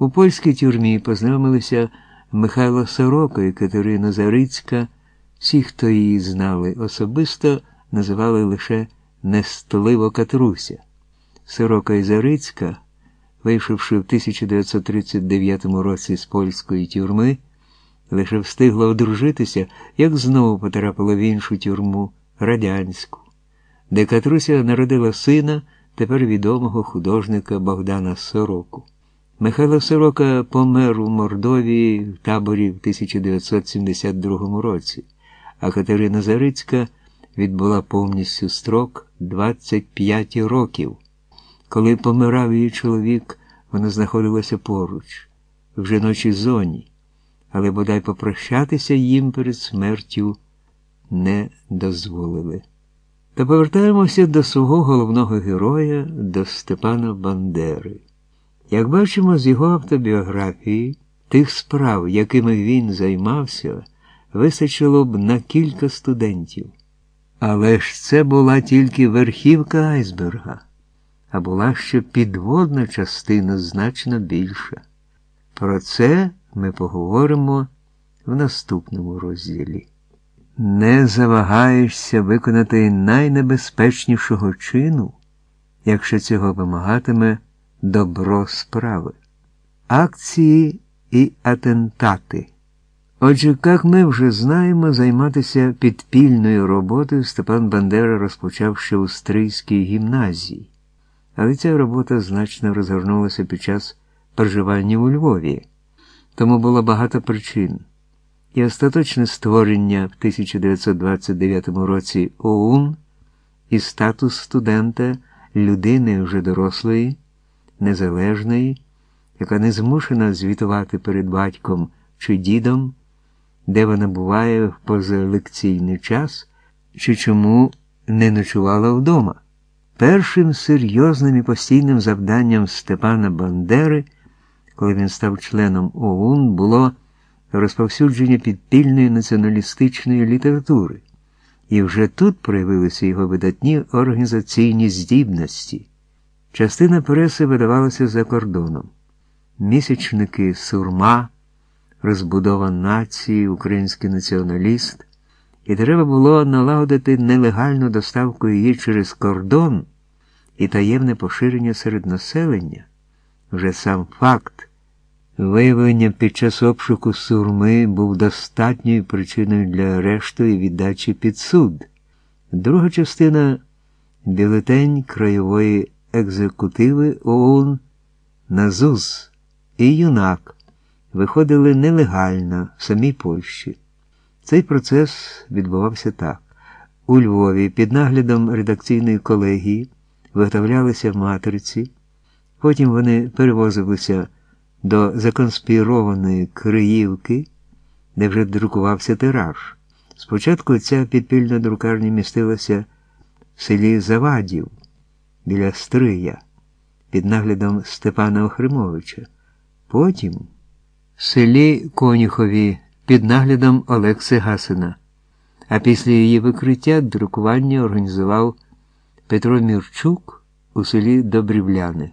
У польській тюрмі познайомилися Михайло Сорока і Катерина Зарицька. Всі, хто її знали особисто, називали лише Нестливо Катруся. Сорока і Зарицька, вийшовши в 1939 році з польської тюрми, лише встигла одружитися, як знову потрапила в іншу тюрму радянську, де Катруся народила сина, тепер відомого художника Богдана Сороку. Михайло Сорока помер у Мордовії в таборі в 1972 році, а Катерина Зарицька відбула повністю строк 25 років. Коли помирав її чоловік, вона знаходилася поруч, в жіночій зоні, але бодай попрощатися їм перед смертю не дозволили. Та повертаємося до свого головного героя, до Степана Бандери. Як бачимо з його автобіографії, тих справ, якими він займався, вистачило б на кілька студентів. Але ж це була тільки верхівка айсберга, а була ще підводна частина значно більша. Про це ми поговоримо в наступному розділі. Не завагаєшся виконати найнебезпечнішого чину, якщо цього вимагатиме добро справи, акції і атентати. Отже, як ми вже знаємо, займатися підпільною роботою Степан Бандера розпочав ще у Стрийській гімназії, але ця робота значно розгорнулася під час проживання у Львові, тому було багато причин. І остаточне створення в 1929 році ОУН і статус студента людини вже дорослої незалежної, яка не змушена звітувати перед батьком чи дідом, де вона буває в позалекційний час, чи чому не ночувала вдома. Першим серйозним і постійним завданням Степана Бандери, коли він став членом ОУН, було розповсюдження підпільної націоналістичної літератури, і вже тут проявилися його видатні організаційні здібності. Частина преси видавалася за кордоном. Місячники Сурма, розбудова нації, український націоналіст, і треба було налагодити нелегальну доставку її через кордон і таємне поширення серед населення. Вже сам факт виявлення під час обшуку сурми був достатньою причиною для арешту і віддачі під суд. Друга частина бюлетень краєвої екзекутиви ОУН Назуз і юнак виходили нелегально в самій Польщі. Цей процес відбувався так. У Львові під наглядом редакційної колегії виготовлялися в матриці, потім вони перевозилися до законспірованої Криївки, де вже друкувався тираж. Спочатку ця підпільна друкарня містилася в селі Завадів біля Стрия під наглядом Степана Охримовича, потім в селі Конюхові під наглядом Олекси Гасина, а після її викриття друкування організував Петро Мірчук у селі Добрівляни.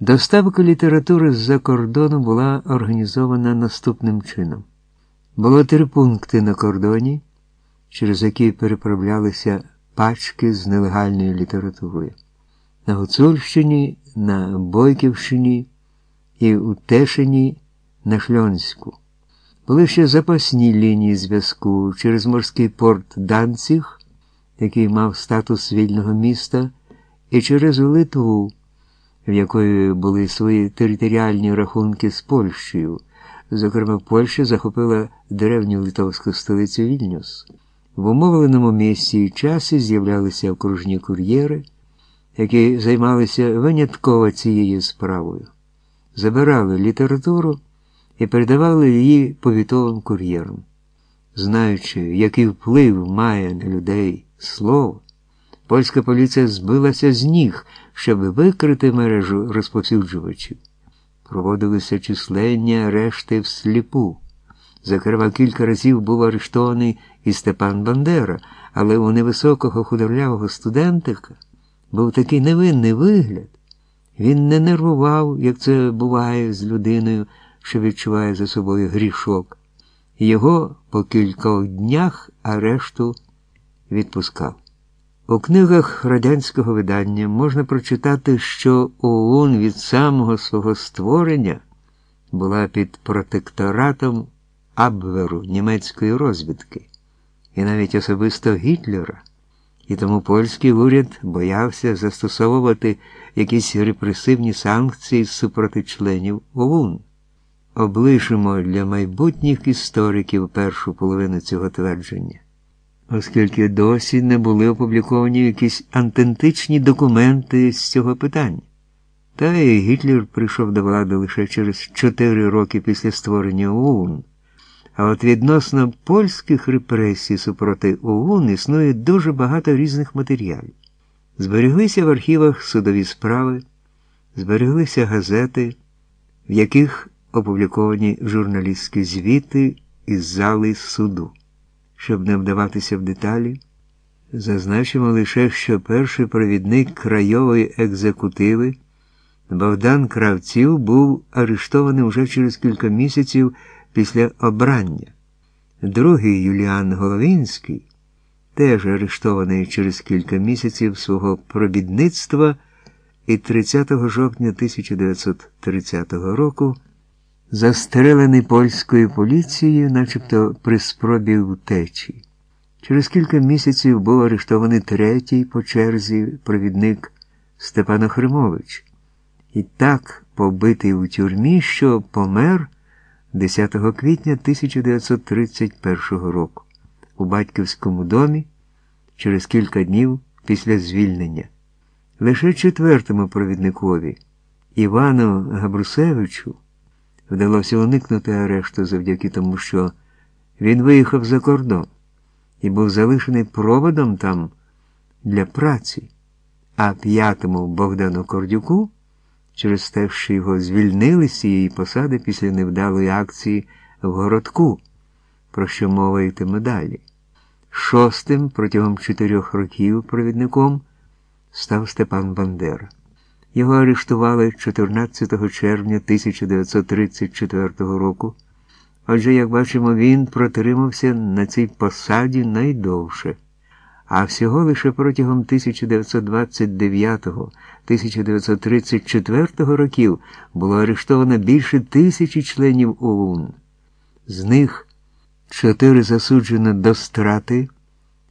Доставка літератури з-за кордону була організована наступним чином. Було три пункти на кордоні, через які переправлялися пачки з нелегальною літературою на Гуцульщині, на Бойківщині і у Тешині на Шльонську. Були ще запасні лінії зв'язку через морський порт Данців, який мав статус вільного міста, і через Литву, в якої були свої територіальні рахунки з Польщею. Зокрема, Польща захопила древню литовську столицю Вільнюс. В умовленому місці і часі з'являлися окружні кур'єри які займалися винятково цією справою, забирали літературу і передавали її повітовим кур'єрам. Знаючи, який вплив має на людей слово, польська поліція збилася з ніг, щоб викрити мережу розповсюджувачів. Проводилися численні арешти всліпу. Зокрема, кілька разів був арештований і Степан Бандера, але у невисокого худорлявого студентика був такий невинний вигляд, Він не нервував, як це буває з людиною, що відчуває за собою грішок. Його по кількох днях арешту відпускав. У книгах радянського видання можна прочитати, що ОУН від самого свого створення була під протекторатом Абверу німецької розвідки, і навіть особисто Гітлера, і тому польський уряд боявся застосовувати якісь репресивні санкції супроти членів ОУН. Облишимо для майбутніх істориків першу половину цього твердження оскільки досі не були опубліковані якісь антентичні документи з цього питання. Та і Гітлер прийшов до влади лише через чотири роки після створення ОУН. А от відносно польських репресій супроти ОУН існує дуже багато різних матеріалів. Збереглися в архівах судові справи, збереглися газети, в яких опубліковані журналістські звіти із зали суду. Щоб не вдаватися в деталі, зазначимо лише, що перший провідник крайової екзекутиви Богдан Кравців був арештований вже через кілька місяців після обрання. Другий Юліан Головінський, теж арештований через кілька місяців свого пробідництва і 30 жовтня 1930 року застрелений польською поліцією, начебто при спробі втечі. Через кілька місяців був арештований третій по черзі провідник Степан Охримович. І так побитий у тюрмі, що помер 10 квітня 1931 року у батьківському домі через кілька днів після звільнення. Лише четвертому провідникові Івану Габрусевичу вдалося уникнути арешту завдяки тому, що він виїхав за кордон і був залишений проводом там для праці, а п'ятому Богдану Кордюку через те, що його звільнили з цієї посади після невдалої акції в городку, про що мова йтиме далі. Шостим протягом чотирьох років провідником став Степан Бандера. Його арештували 14 червня 1934 року. Отже, як бачимо, він протримався на цій посаді найдовше, а всього лише протягом 1929-1934 років було арештовано більше тисячі членів ОУН. З них 4 засуджено до страти,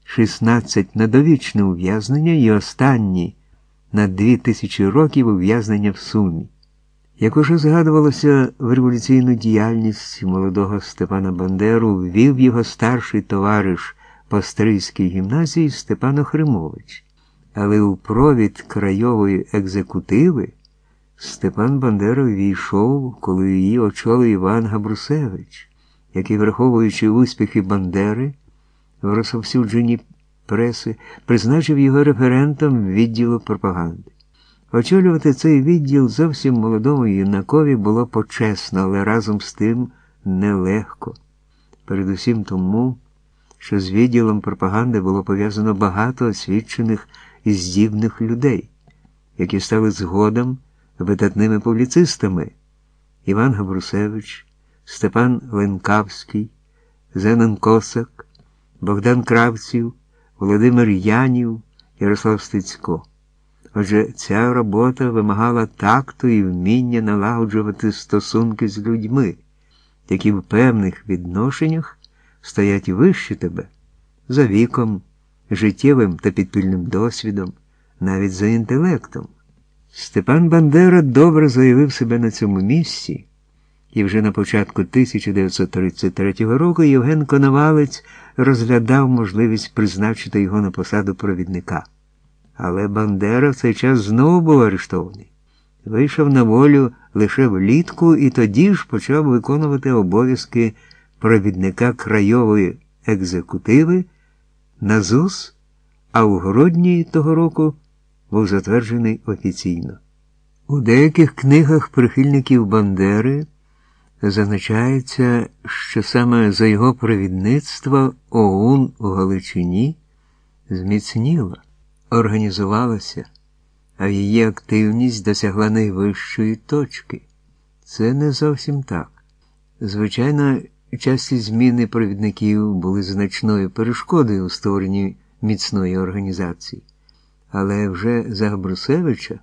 16 на довічне ув'язнення і останні на дві тисячі років ув'язнення в Сумі. Як уже згадувалося в революційну діяльність молодого Степана Бандеру, ввів його старший товариш по гімназії Степан Охримович. Але у провід крайової екзекутиви Степан Бандера війшов, коли її очолив Іван Габрусевич, який, враховуючи успіхи Бандери в розповсюдженні преси, призначив його референтом відділу пропаганди. Очолювати цей відділ зовсім молодому юнакові було почесно, але разом з тим нелегко. Передусім тому, що з відділом пропаганди було пов'язано багато освічених і здібних людей, які стали згодом видатними публіцистами Іван Габрусевич, Степан Ленкавський, Зенон Косак, Богдан Кравців. Володимир Янів, Ярослав Стецько. Отже, ця робота вимагала такту і вміння налагоджувати стосунки з людьми, які в певних відношеннях стоять вище тебе за віком, життєвим та підпільним досвідом, навіть за інтелектом. Степан Бандера добре заявив себе на цьому місці. І вже на початку 1933 року Євген Коновалець розглядав можливість призначити його на посаду провідника. Але Бандера в цей час знову був арештований. Вийшов на волю лише влітку і тоді ж почав виконувати обов'язки провідника крайової екзекутиви на ЗУС, а у грудні того року був затверджений офіційно. У деяких книгах прихильників Бандери зазначається, що саме за його провідництво ОУН у Галичині зміцніла, організувалася, а її активність досягла найвищої точки. Це не зовсім так. Звичайно, часті зміни провідників були значною перешкодою у створенні міцної організації, але вже за Габрусевича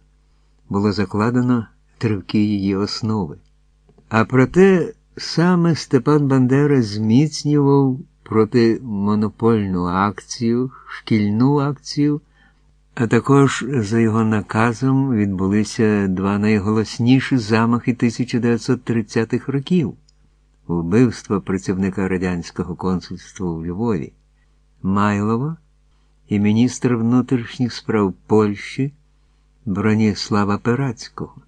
було закладено тривки її основи. А проте саме Степан Бандера зміцнював протимонопольну акцію, шкільну акцію, а також за його наказом відбулися два найголосніші замахи 1930-х років вбивство працівника радянського консульства у Львові, Майлова і міністра внутрішніх справ Польщі Броніслава Перацького.